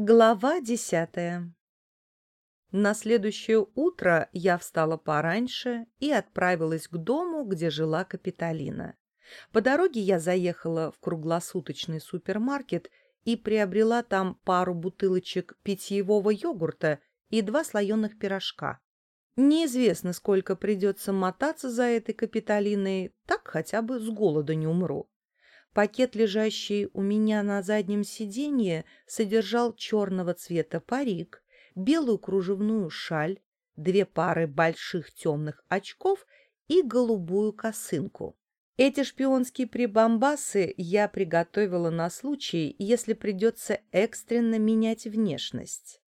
Глава десятая На следующее утро я встала пораньше и отправилась к дому, где жила Капитолина. По дороге я заехала в круглосуточный супермаркет и приобрела там пару бутылочек питьевого йогурта и два слоеных пирожка. Неизвестно, сколько придется мотаться за этой Капитолиной, так хотя бы с голода не умру. Пакет, лежащий у меня на заднем сиденье, содержал черного цвета парик, белую кружевную шаль, две пары больших темных очков и голубую косынку. Эти шпионские прибамбасы я приготовила на случай, если придется экстренно менять внешность.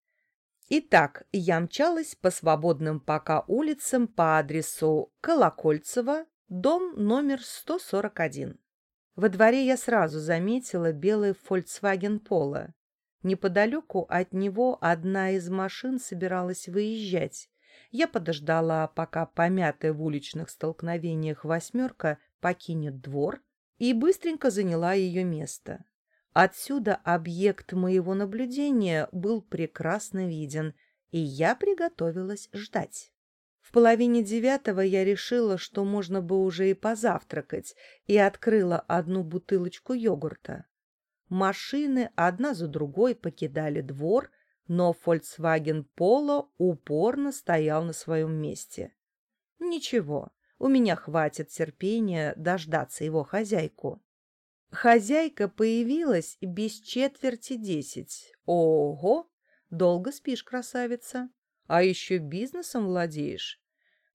Итак, я мчалась по свободным пока улицам по адресу Колокольцево, дом номер 141. Во дворе я сразу заметила белый Volkswagen Polo. Неподалеку от него одна из машин собиралась выезжать. Я подождала, пока помятая в уличных столкновениях восьмерка покинет двор, и быстренько заняла ее место. Отсюда объект моего наблюдения был прекрасно виден, и я приготовилась ждать. В половине девятого я решила, что можно бы уже и позавтракать, и открыла одну бутылочку йогурта. Машины одна за другой покидали двор, но Volkswagen Polo упорно стоял на своем месте. Ничего, у меня хватит терпения дождаться его хозяйку. Хозяйка появилась без четверти десять. Ого! Долго спишь, красавица? А еще бизнесом владеешь.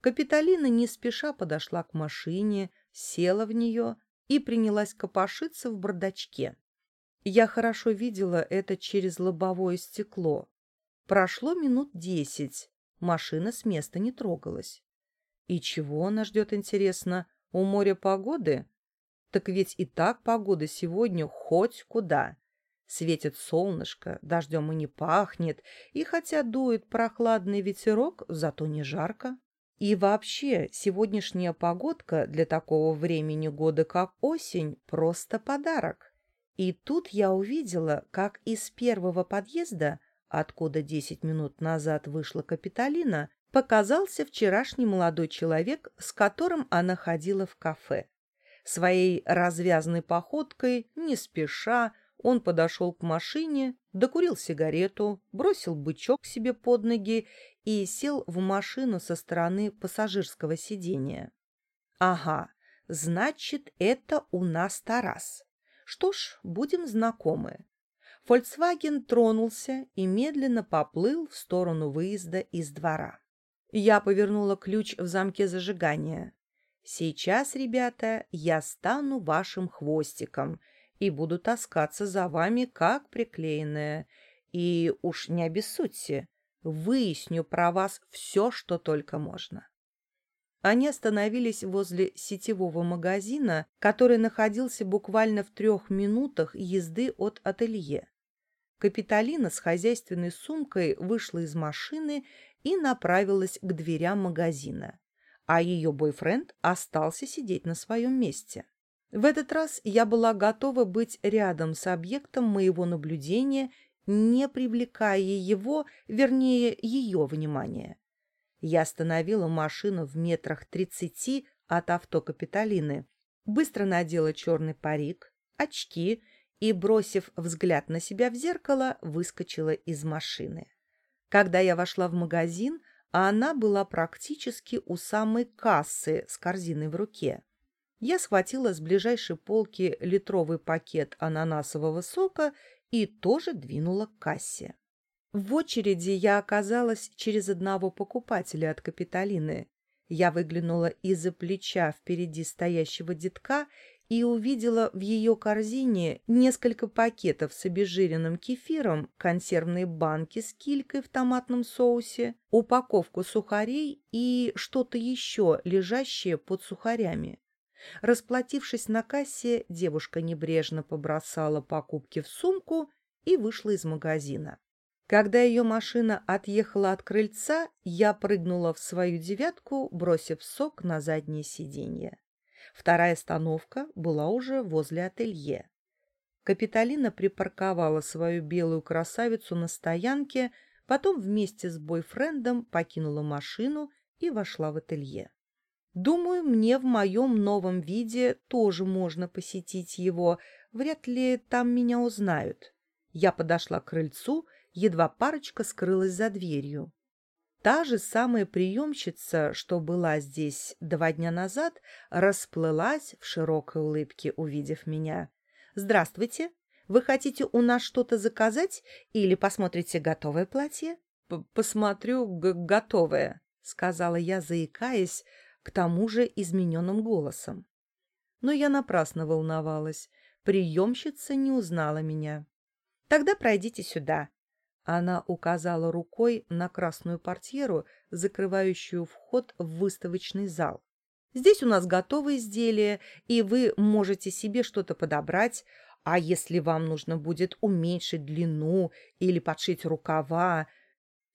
Капитолина не спеша подошла к машине, села в нее и принялась копошиться в бардачке. Я хорошо видела это через лобовое стекло. Прошло минут десять. Машина с места не трогалась. И чего она ждет, интересно? У моря погоды? Так ведь и так погода сегодня хоть куда. Светит солнышко, дождем и не пахнет, и хотя дует прохладный ветерок, зато не жарко. И вообще, сегодняшняя погодка для такого времени года, как осень, просто подарок. И тут я увидела, как из первого подъезда, откуда десять минут назад вышла Капитолина, показался вчерашний молодой человек, с которым она ходила в кафе. Своей развязной походкой, не спеша, он подошел к машине, докурил сигарету, бросил бычок себе под ноги и сел в машину со стороны пассажирского сидения. «Ага, значит, это у нас Тарас. Что ж, будем знакомы». Фольксваген тронулся и медленно поплыл в сторону выезда из двора. Я повернула ключ в замке зажигания. «Сейчас, ребята, я стану вашим хвостиком», и буду таскаться за вами, как приклеенная. И уж не обессудьте, выясню про вас все, что только можно». Они остановились возле сетевого магазина, который находился буквально в трех минутах езды от ателье. Капитолина с хозяйственной сумкой вышла из машины и направилась к дверям магазина, а ее бойфренд остался сидеть на своем месте. В этот раз я была готова быть рядом с объектом моего наблюдения, не привлекая его, вернее, ее внимание. Я остановила машину в метрах тридцати от авто Капитолины, быстро надела черный парик, очки и, бросив взгляд на себя в зеркало, выскочила из машины. Когда я вошла в магазин, она была практически у самой кассы с корзиной в руке. Я схватила с ближайшей полки литровый пакет ананасового сока и тоже двинула к кассе. В очереди я оказалась через одного покупателя от Капитолины. Я выглянула из-за плеча впереди стоящего детка и увидела в ее корзине несколько пакетов с обезжиренным кефиром, консервные банки с килькой в томатном соусе, упаковку сухарей и что-то еще, лежащее под сухарями. Расплатившись на кассе, девушка небрежно побросала покупки в сумку и вышла из магазина. Когда ее машина отъехала от крыльца, я прыгнула в свою девятку, бросив сок на заднее сиденье. Вторая остановка была уже возле ателье. Капитолина припарковала свою белую красавицу на стоянке, потом вместе с бойфрендом покинула машину и вошла в ателье. Думаю, мне в моем новом виде тоже можно посетить его, вряд ли там меня узнают. Я подошла к крыльцу, едва парочка скрылась за дверью. Та же самая приемщица, что была здесь два дня назад, расплылась в широкой улыбке, увидев меня. «Здравствуйте! Вы хотите у нас что-то заказать или посмотрите готовое платье?» «Посмотрю готовое», — сказала я, заикаясь, к тому же измененным голосом. Но я напрасно волновалась. Приемщица не узнала меня. «Тогда пройдите сюда», она указала рукой на красную портьеру, закрывающую вход в выставочный зал. «Здесь у нас готовые изделия, и вы можете себе что-то подобрать, а если вам нужно будет уменьшить длину или подшить рукава...»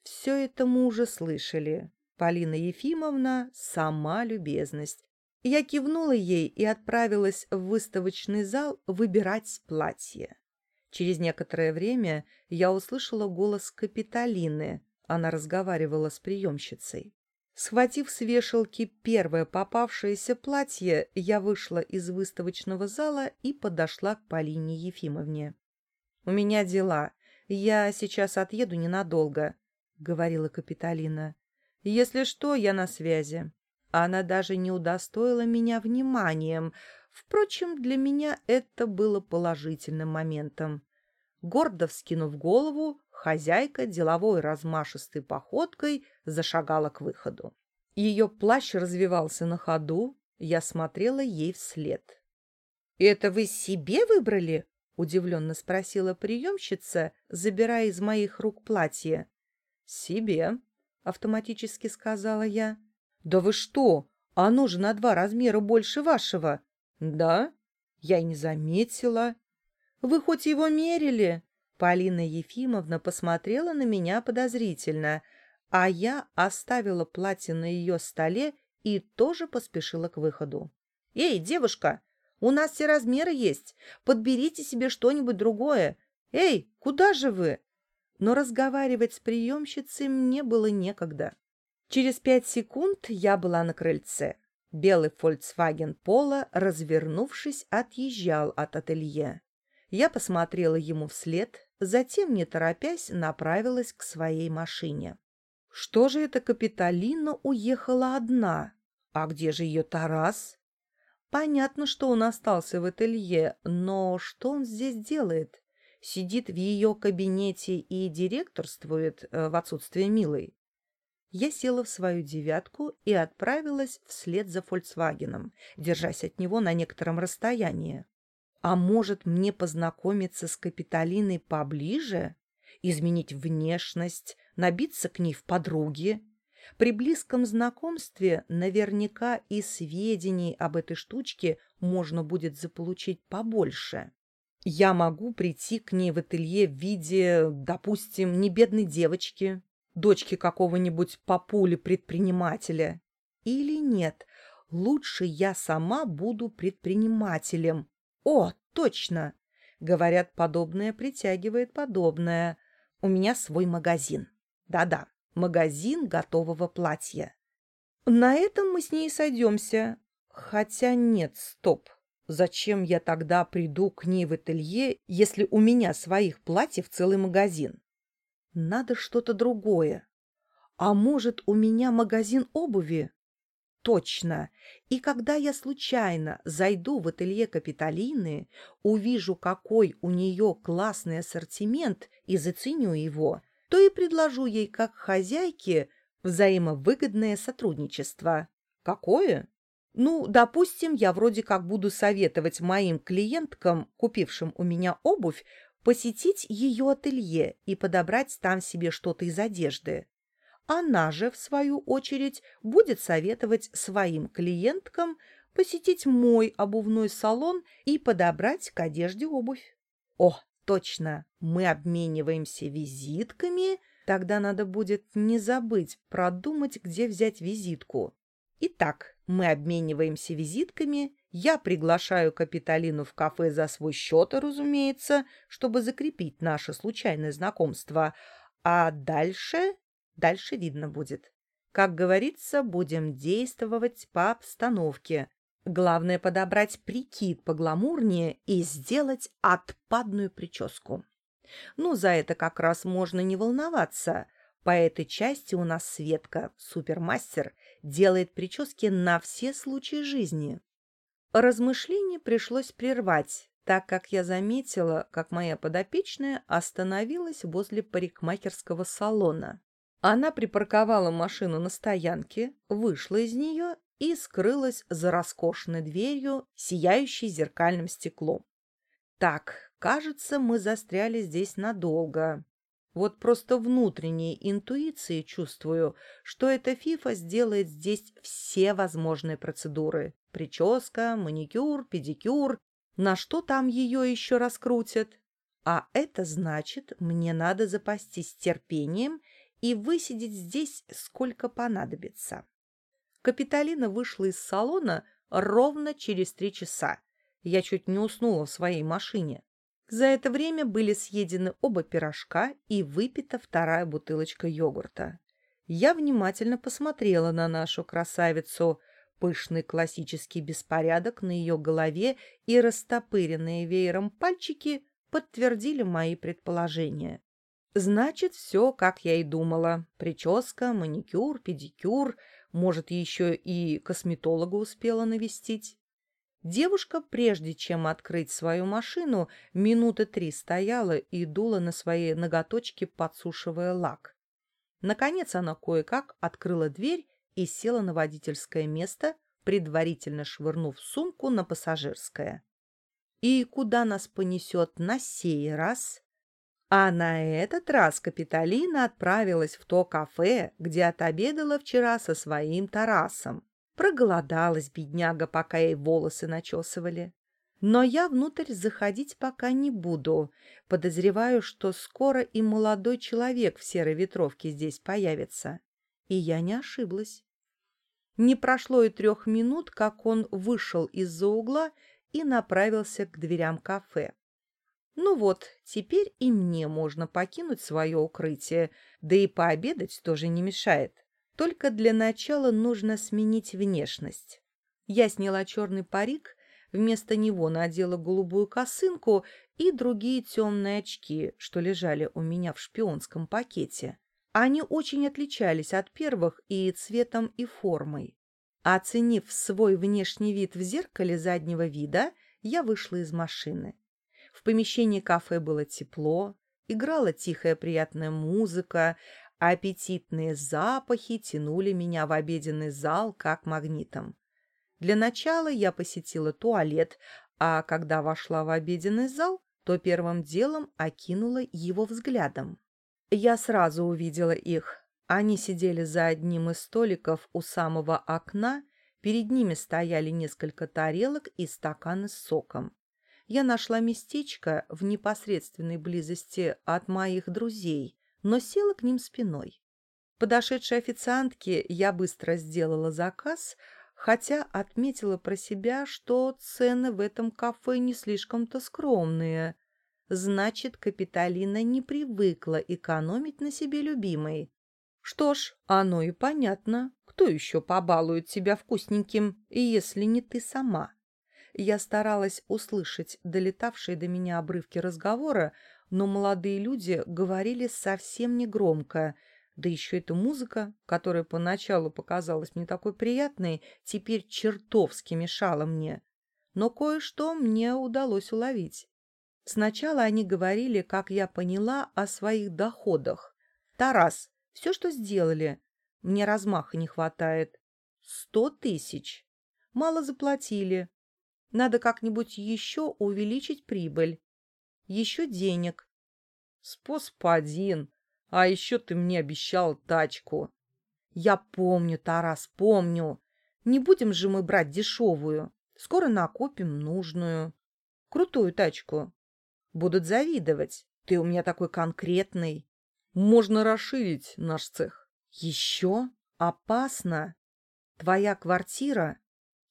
Все это мы уже слышали. Полина Ефимовна — сама любезность. Я кивнула ей и отправилась в выставочный зал выбирать платье. Через некоторое время я услышала голос Капитолины. Она разговаривала с приемщицей. Схватив с вешалки первое попавшееся платье, я вышла из выставочного зала и подошла к Полине Ефимовне. «У меня дела. Я сейчас отъеду ненадолго», — говорила Капитолина. «Если что, я на связи». Она даже не удостоила меня вниманием — Впрочем, для меня это было положительным моментом. Гордо вскинув голову, хозяйка деловой размашистой походкой зашагала к выходу. Ее плащ развивался на ходу, я смотрела ей вслед. «Это вы себе выбрали?» — удивленно спросила приемщица, забирая из моих рук платье. «Себе», — автоматически сказала я. «Да вы что? Оно же на два размера больше вашего. «Да? Я и не заметила». «Вы хоть его мерили?» Полина Ефимовна посмотрела на меня подозрительно, а я оставила платье на ее столе и тоже поспешила к выходу. «Эй, девушка, у нас все размеры есть. Подберите себе что-нибудь другое. Эй, куда же вы?» Но разговаривать с приемщицей мне было некогда. Через пять секунд я была на крыльце. Белый Volkswagen Polo, развернувшись, отъезжал от ателье. Я посмотрела ему вслед, затем, не торопясь, направилась к своей машине. Что же это Капитолина уехала одна? А где же ее Тарас? Понятно, что он остался в ателье, но что он здесь делает? Сидит в ее кабинете и директорствует э, в отсутствие Милой? Я села в свою девятку и отправилась вслед за «Фольксвагеном», держась от него на некотором расстоянии. А может, мне познакомиться с Капитолиной поближе? Изменить внешность, набиться к ней в подруги? При близком знакомстве наверняка и сведений об этой штучке можно будет заполучить побольше. Я могу прийти к ней в ателье в виде, допустим, не бедной девочки, дочки какого-нибудь папули-предпринимателя. Или нет, лучше я сама буду предпринимателем. О, точно! Говорят, подобное притягивает подобное. У меня свой магазин. Да-да, магазин готового платья. На этом мы с ней сойдемся. Хотя нет, стоп. Зачем я тогда приду к ней в ателье, если у меня своих платьев целый магазин? Надо что-то другое. А может, у меня магазин обуви? Точно. И когда я случайно зайду в ателье Капитолины, увижу, какой у нее классный ассортимент и заценю его, то и предложу ей как хозяйке взаимовыгодное сотрудничество. Какое? Ну, допустим, я вроде как буду советовать моим клиенткам, купившим у меня обувь, посетить ее ателье и подобрать там себе что-то из одежды. Она же, в свою очередь, будет советовать своим клиенткам посетить мой обувной салон и подобрать к одежде обувь. О, точно, мы обмениваемся визитками, тогда надо будет не забыть продумать, где взять визитку. Итак, мы обмениваемся визитками, Я приглашаю Капитолину в кафе за свой счет, разумеется, чтобы закрепить наше случайное знакомство. А дальше... Дальше видно будет. Как говорится, будем действовать по обстановке. Главное подобрать прикид погламурнее и сделать отпадную прическу. Ну, за это как раз можно не волноваться. По этой части у нас Светка, супермастер, делает прически на все случаи жизни. Размышление пришлось прервать, так как я заметила, как моя подопечная остановилась возле парикмахерского салона. Она припарковала машину на стоянке, вышла из нее и скрылась за роскошной дверью, сияющей зеркальным стеклом. Так, кажется, мы застряли здесь надолго. Вот просто внутренней интуицией чувствую, что эта фифа сделает здесь все возможные процедуры. Прическа, маникюр, педикюр. На что там ее еще раскрутят? А это значит, мне надо запастись терпением и высидеть здесь сколько понадобится. Капитолина вышла из салона ровно через три часа. Я чуть не уснула в своей машине. За это время были съедены оба пирожка и выпита вторая бутылочка йогурта. Я внимательно посмотрела на нашу красавицу. Пышный классический беспорядок на ее голове и растопыренные веером пальчики подтвердили мои предположения. Значит, все, как я и думала. Прическа, маникюр, педикюр, может, еще и косметолога успела навестить. Девушка, прежде чем открыть свою машину, минуты три стояла и дула на свои ноготочки, подсушивая лак. Наконец она кое-как открыла дверь и села на водительское место, предварительно швырнув сумку на пассажирское. И куда нас понесет на сей раз? А на этот раз Капитолина отправилась в то кафе, где отобедала вчера со своим Тарасом. Проголодалась бедняга, пока ей волосы начесывали. Но я внутрь заходить пока не буду. Подозреваю, что скоро и молодой человек в серой ветровке здесь появится. И я не ошиблась. Не прошло и трех минут, как он вышел из-за угла и направился к дверям кафе. Ну вот, теперь и мне можно покинуть свое укрытие, да и пообедать тоже не мешает. Только для начала нужно сменить внешность. Я сняла черный парик, вместо него надела голубую косынку и другие темные очки, что лежали у меня в шпионском пакете. Они очень отличались от первых и цветом, и формой. Оценив свой внешний вид в зеркале заднего вида, я вышла из машины. В помещении кафе было тепло, играла тихая приятная музыка, Аппетитные запахи тянули меня в обеденный зал как магнитом. Для начала я посетила туалет, а когда вошла в обеденный зал, то первым делом окинула его взглядом. Я сразу увидела их. Они сидели за одним из столиков у самого окна, перед ними стояли несколько тарелок и стаканы с соком. Я нашла местечко в непосредственной близости от моих друзей, но села к ним спиной. Подошедшей официантке я быстро сделала заказ, хотя отметила про себя, что цены в этом кафе не слишком-то скромные. Значит, Капитолина не привыкла экономить на себе любимой. Что ж, оно и понятно. Кто еще побалует тебя вкусненьким, если не ты сама? Я старалась услышать долетавшие до меня обрывки разговора, но молодые люди говорили совсем негромко, да еще эта музыка, которая поначалу показалась мне такой приятной, теперь чертовски мешала мне. Но кое-что мне удалось уловить. Сначала они говорили, как я поняла, о своих доходах. «Тарас, все, что сделали, мне размаха не хватает. Сто тысяч. Мало заплатили. Надо как-нибудь еще увеличить прибыль еще денег. Способ один. А еще ты мне обещал тачку. Я помню, Тарас, помню. Не будем же мы брать дешевую. Скоро накопим нужную. Крутую тачку. Будут завидовать. Ты у меня такой конкретный. Можно расширить наш цех. Еще? Опасно. Твоя квартира?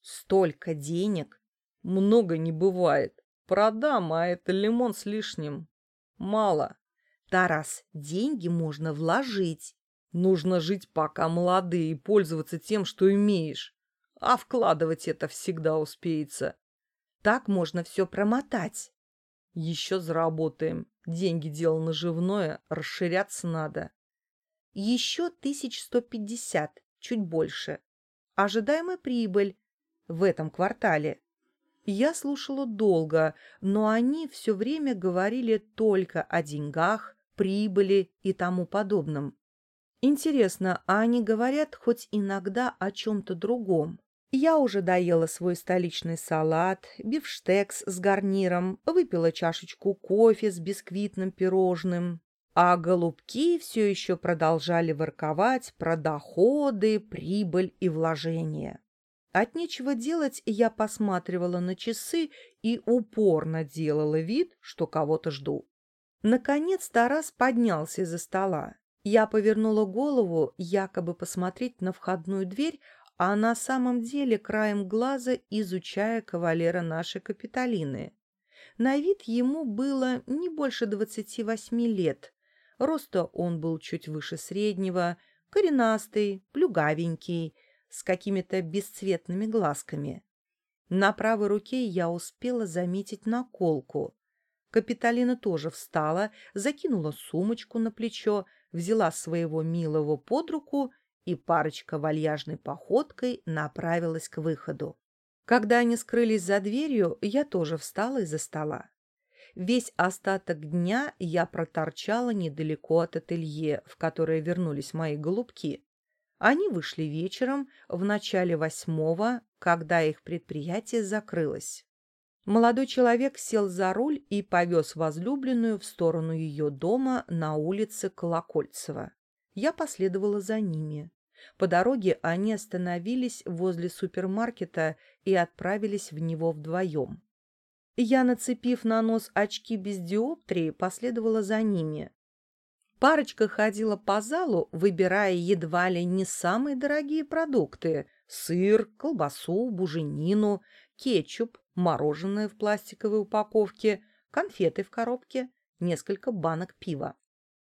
Столько денег. Много не бывает. Продам, а это лимон с лишним. Мало. Тарас, деньги можно вложить. Нужно жить пока молодые и пользоваться тем, что имеешь. А вкладывать это всегда успеется. Так можно все промотать. Еще заработаем. Деньги дело наживное, расширяться надо. Еще тысяч сто пятьдесят, чуть больше. Ожидаемая прибыль в этом квартале. Я слушала долго, но они все время говорили только о деньгах, прибыли и тому подобном. Интересно, а они говорят хоть иногда о чем-то другом? Я уже доела свой столичный салат, бифштекс с гарниром, выпила чашечку кофе с бисквитным пирожным, а голубки все еще продолжали ворковать про доходы, прибыль и вложения. От нечего делать я посматривала на часы и упорно делала вид, что кого-то жду. Наконец Тарас поднялся из-за стола. Я повернула голову, якобы посмотреть на входную дверь, а на самом деле краем глаза изучая кавалера нашей Капитолины. На вид ему было не больше двадцати восьми лет. Роста он был чуть выше среднего, коренастый, плюгавенький, с какими-то бесцветными глазками. На правой руке я успела заметить наколку. Капитолина тоже встала, закинула сумочку на плечо, взяла своего милого под руку и парочка вальяжной походкой направилась к выходу. Когда они скрылись за дверью, я тоже встала из-за стола. Весь остаток дня я проторчала недалеко от ателье, в которое вернулись мои голубки. Они вышли вечером, в начале восьмого, когда их предприятие закрылось. Молодой человек сел за руль и повез возлюбленную в сторону ее дома на улице Колокольцева. Я последовала за ними. По дороге они остановились возле супермаркета и отправились в него вдвоем. Я, нацепив на нос очки без диоптрии, последовала за ними. Парочка ходила по залу, выбирая едва ли не самые дорогие продукты – сыр, колбасу, буженину, кетчуп, мороженое в пластиковой упаковке, конфеты в коробке, несколько банок пива.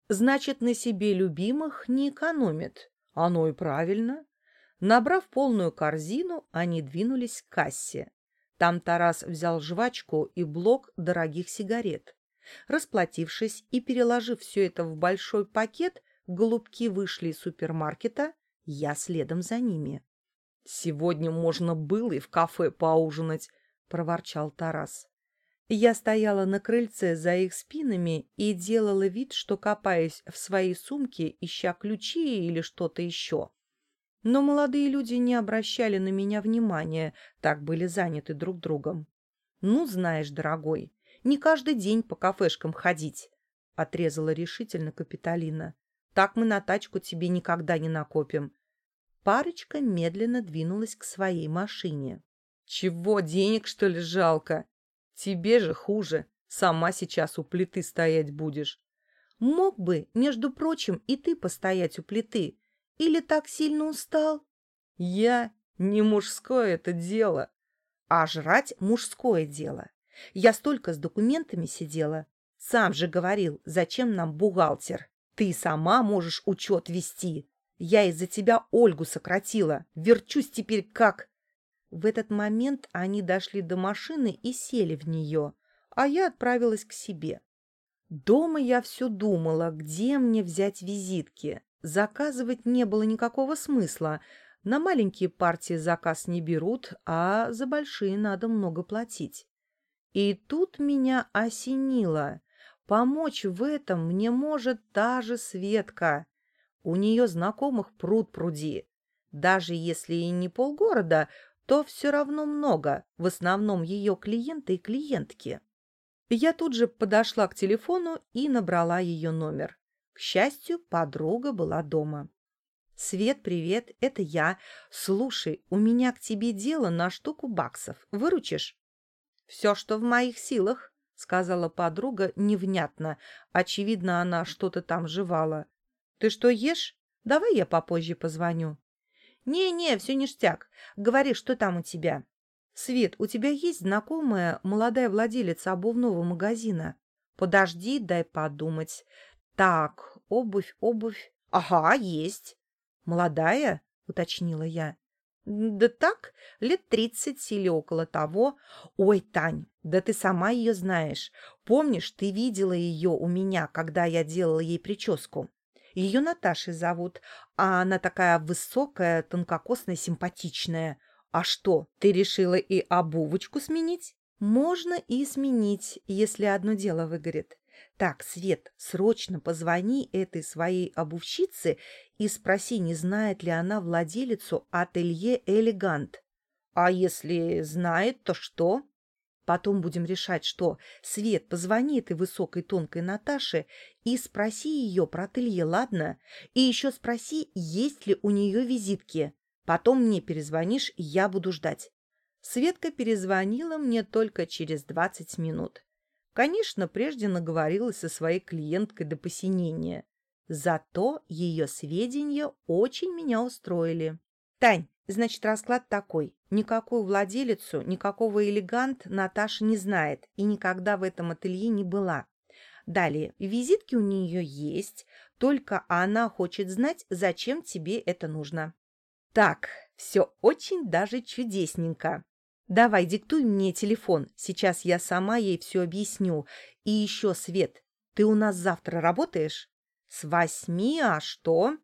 Значит, на себе любимых не экономит. Оно и правильно. Набрав полную корзину, они двинулись к кассе. Там Тарас взял жвачку и блок дорогих сигарет. Расплатившись и переложив все это в большой пакет, голубки вышли из супермаркета, я следом за ними. «Сегодня можно было и в кафе поужинать», — проворчал Тарас. Я стояла на крыльце за их спинами и делала вид, что копаюсь в своей сумке, ища ключи или что-то еще. Но молодые люди не обращали на меня внимания, так были заняты друг другом. «Ну, знаешь, дорогой, не каждый день по кафешкам ходить», — отрезала решительно Капитолина. «Так мы на тачку тебе никогда не накопим». Парочка медленно двинулась к своей машине. «Чего, денег, что ли, жалко?» Тебе же хуже. Сама сейчас у плиты стоять будешь. Мог бы, между прочим, и ты постоять у плиты. Или так сильно устал? Я? Не мужское это дело. А жрать мужское дело. Я столько с документами сидела. Сам же говорил, зачем нам бухгалтер. Ты сама можешь учет вести. Я из-за тебя Ольгу сократила. Верчусь теперь как... В этот момент они дошли до машины и сели в нее, а я отправилась к себе. Дома я все думала, где мне взять визитки. Заказывать не было никакого смысла. На маленькие партии заказ не берут, а за большие надо много платить. И тут меня осенило. Помочь в этом мне может та же Светка. У нее знакомых пруд пруди. Даже если и не полгорода, то все равно много, в основном ее клиенты и клиентки. Я тут же подошла к телефону и набрала ее номер. К счастью, подруга была дома. «Свет, привет, это я. Слушай, у меня к тебе дело на штуку баксов. Выручишь?» «Все, что в моих силах», — сказала подруга невнятно. Очевидно, она что-то там жевала. «Ты что, ешь? Давай я попозже позвоню». «Не-не, все ништяк. Говори, что там у тебя?» «Свет, у тебя есть знакомая молодая владелица обувного магазина?» «Подожди, дай подумать. Так, обувь, обувь. Ага, есть». «Молодая?» — уточнила я. «Да так, лет тридцать или около того. Ой, Тань, да ты сама ее знаешь. Помнишь, ты видела ее у меня, когда я делала ей прическу? Ее Наташей зовут, а она такая высокая, тонкокосная, симпатичная. А что, ты решила и обувочку сменить? Можно и сменить, если одно дело выгорит. Так, Свет, срочно позвони этой своей обувщице и спроси, не знает ли она владелицу ателье «Элегант». А если знает, то что? Потом будем решать, что. Свет, позвони этой высокой тонкой Наташе и спроси ее про ателье, ладно? И еще спроси, есть ли у нее визитки. Потом мне перезвонишь, я буду ждать. Светка перезвонила мне только через двадцать минут. Конечно, прежде наговорилась со своей клиенткой до посинения. Зато ее сведения очень меня устроили. «Тань, значит, расклад такой. Никакую владелицу, никакого элегант Наташа не знает и никогда в этом ателье не была. Далее, визитки у нее есть, только она хочет знать, зачем тебе это нужно». «Так, все очень даже чудесненько. Давай, диктуй мне телефон. Сейчас я сама ей все объясню. И еще, Свет, ты у нас завтра работаешь? С восьми, а что?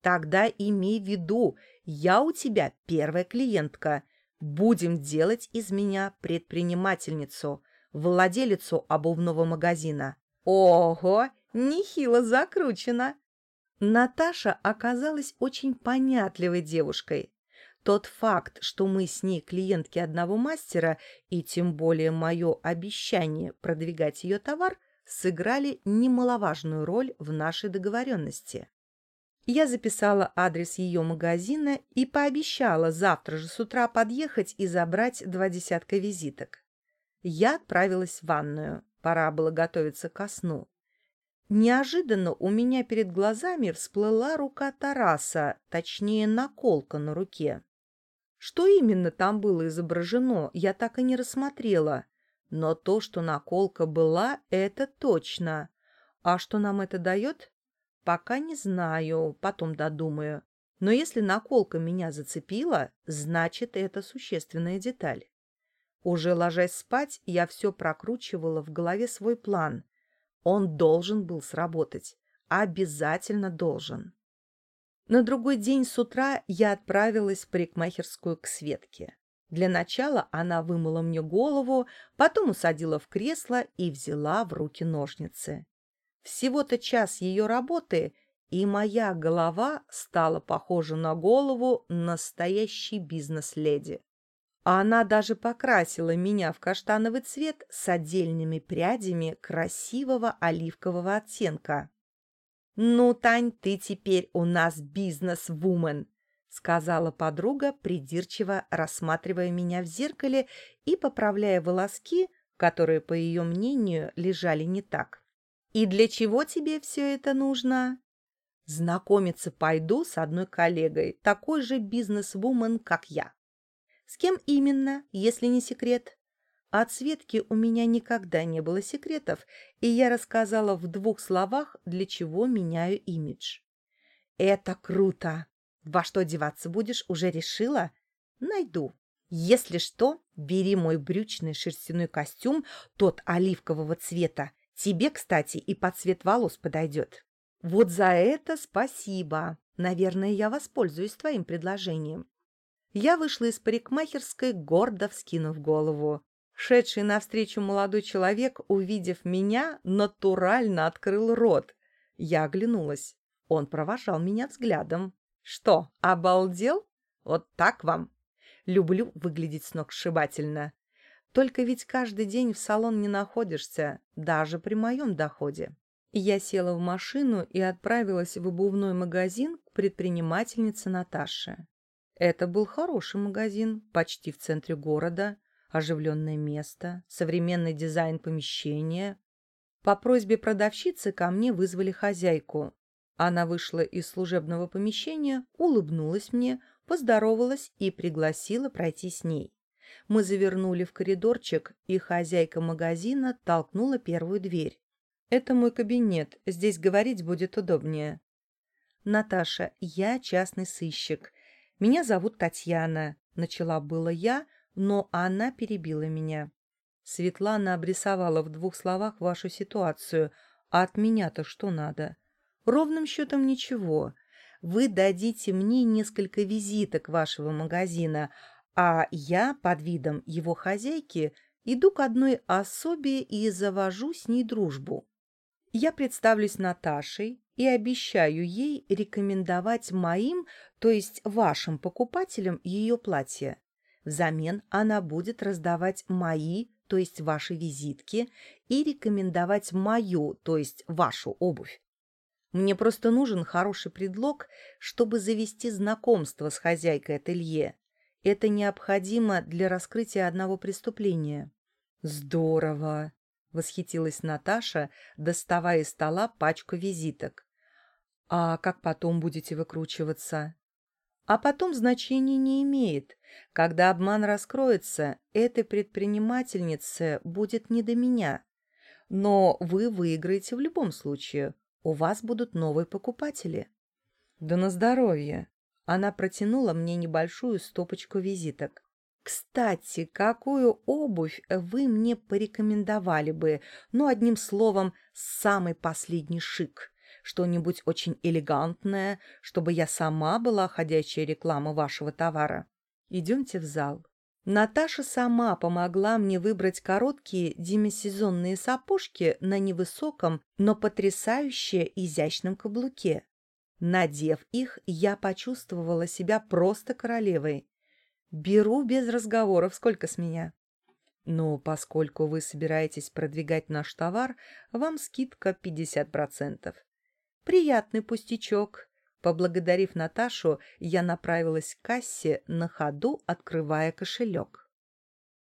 Тогда имей в виду, я у тебя первая клиентка. Будем делать из меня предпринимательницу, владелицу обувного магазина. Ого, нехило закручено. Наташа оказалась очень понятливой девушкой. Тот факт, что мы с ней клиентки одного мастера, и тем более мое обещание продвигать ее товар, сыграли немаловажную роль в нашей договоренности. Я записала адрес ее магазина и пообещала завтра же с утра подъехать и забрать два десятка визиток. Я отправилась в ванную. Пора было готовиться ко сну. Неожиданно у меня перед глазами всплыла рука Тараса, точнее, наколка на руке. Что именно там было изображено, я так и не рассмотрела. Но то, что наколка была, это точно. А что нам это дает? Пока не знаю, потом додумаю. Но если наколка меня зацепила, значит, это существенная деталь. Уже ложась спать, я все прокручивала в голове свой план. Он должен был сработать. Обязательно должен. На другой день с утра я отправилась в парикмахерскую к Светке. Для начала она вымыла мне голову, потом усадила в кресло и взяла в руки ножницы. Всего-то час ее работы, и моя голова стала похожа на голову настоящей бизнес-леди. Она даже покрасила меня в каштановый цвет с отдельными прядями красивого оливкового оттенка. «Ну, Тань, ты теперь у нас бизнес-вумен», — сказала подруга, придирчиво рассматривая меня в зеркале и поправляя волоски, которые, по ее мнению, лежали не так. «И для чего тебе все это нужно?» «Знакомиться пойду с одной коллегой, такой же бизнес-вумен, как я». «С кем именно, если не секрет?» От Светки у меня никогда не было секретов, и я рассказала в двух словах, для чего меняю имидж. «Это круто! Во что одеваться будешь, уже решила? Найду. Если что, бери мой брючный шерстяной костюм, тот оливкового цвета. Тебе, кстати, и под цвет волос подойдет. Вот за это спасибо. Наверное, я воспользуюсь твоим предложением». Я вышла из парикмахерской, гордо вскинув голову. Шедший навстречу молодой человек, увидев меня, натурально открыл рот. Я оглянулась. Он провожал меня взглядом. «Что, обалдел? Вот так вам?» Люблю выглядеть сногсшибательно. Только ведь каждый день в салон не находишься, даже при моем доходе. Я села в машину и отправилась в обувной магазин к предпринимательнице Наташе. Это был хороший магазин, почти в центре города оживленное место, современный дизайн помещения. По просьбе продавщицы ко мне вызвали хозяйку. Она вышла из служебного помещения, улыбнулась мне, поздоровалась и пригласила пройти с ней. Мы завернули в коридорчик, и хозяйка магазина толкнула первую дверь. «Это мой кабинет, здесь говорить будет удобнее». «Наташа, я частный сыщик. Меня зовут Татьяна», — начала было я, но она перебила меня. Светлана обрисовала в двух словах вашу ситуацию, а от меня-то что надо? Ровным счетом ничего. Вы дадите мне несколько визиток вашего магазина, а я под видом его хозяйки иду к одной особе и завожу с ней дружбу. Я представлюсь Наташей и обещаю ей рекомендовать моим, то есть вашим покупателям ее платье. Взамен она будет раздавать мои, то есть ваши визитки, и рекомендовать мою, то есть вашу обувь. Мне просто нужен хороший предлог, чтобы завести знакомство с хозяйкой ателье. Это необходимо для раскрытия одного преступления. Здорово, восхитилась Наташа, доставая из стола пачку визиток. А как потом будете выкручиваться? А потом значения не имеет. Когда обман раскроется, этой предпринимательнице будет не до меня. Но вы выиграете в любом случае. У вас будут новые покупатели. Да на здоровье. Она протянула мне небольшую стопочку визиток. «Кстати, какую обувь вы мне порекомендовали бы? Ну, одним словом, самый последний шик. Что-нибудь очень элегантное, чтобы я сама была ходячая реклама вашего товара. Идемте в зал». Наташа сама помогла мне выбрать короткие демисезонные сапожки на невысоком, но потрясающе изящном каблуке. Надев их, я почувствовала себя просто королевой. Беру без разговоров, сколько с меня. Но поскольку вы собираетесь продвигать наш товар, вам скидка 50%. Приятный пустячок. Поблагодарив Наташу, я направилась к кассе, на ходу открывая кошелек.